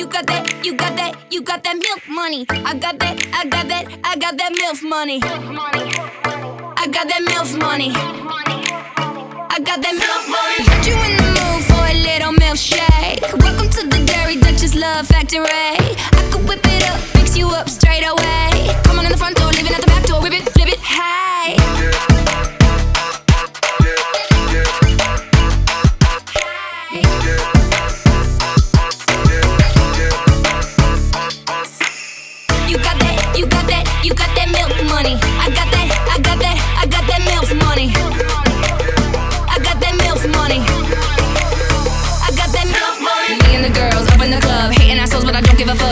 You got that, you got that, you got that milk money. I got that, I got that, I got that milk money. I got that milk money. I got that milk money. Put you in the mood for a little milkshake. Welcome to the Dairy Duchess Love Factory. I could whip it up, fix you up straight away. Come on in the front door, leave at the back door, whip it.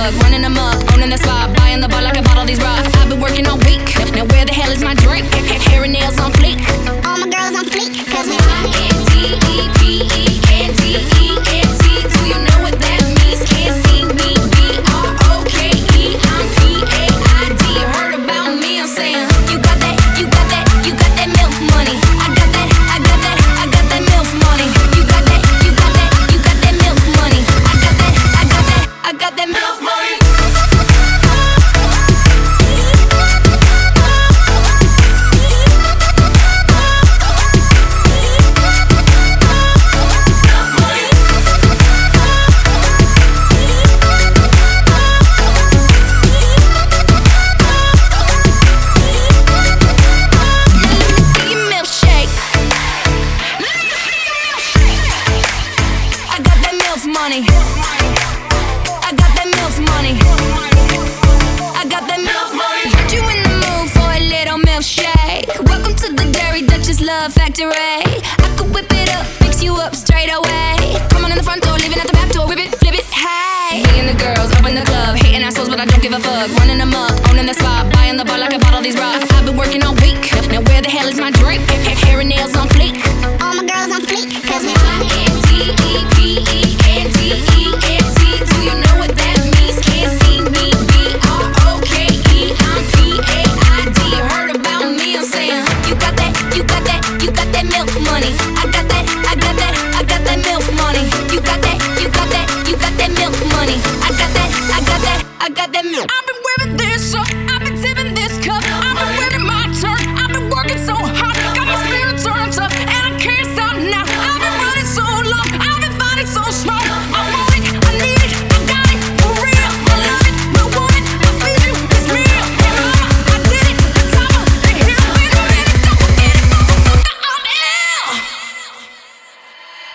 Look, running love factory. I could whip it up, fix you up straight away. Coming in the front door, leaving at the back door, whip it, flip it, hey. Me and the girls open the club, hating assholes, but I don't give a fuck. Running them up, owning the spot, buying the bar like a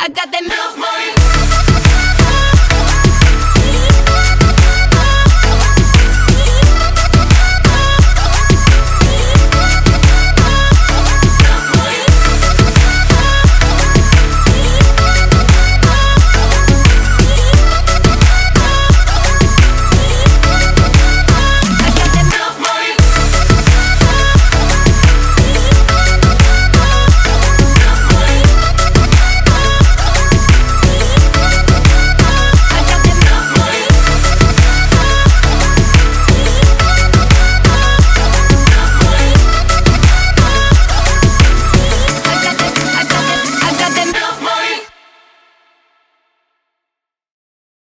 I got that milk money.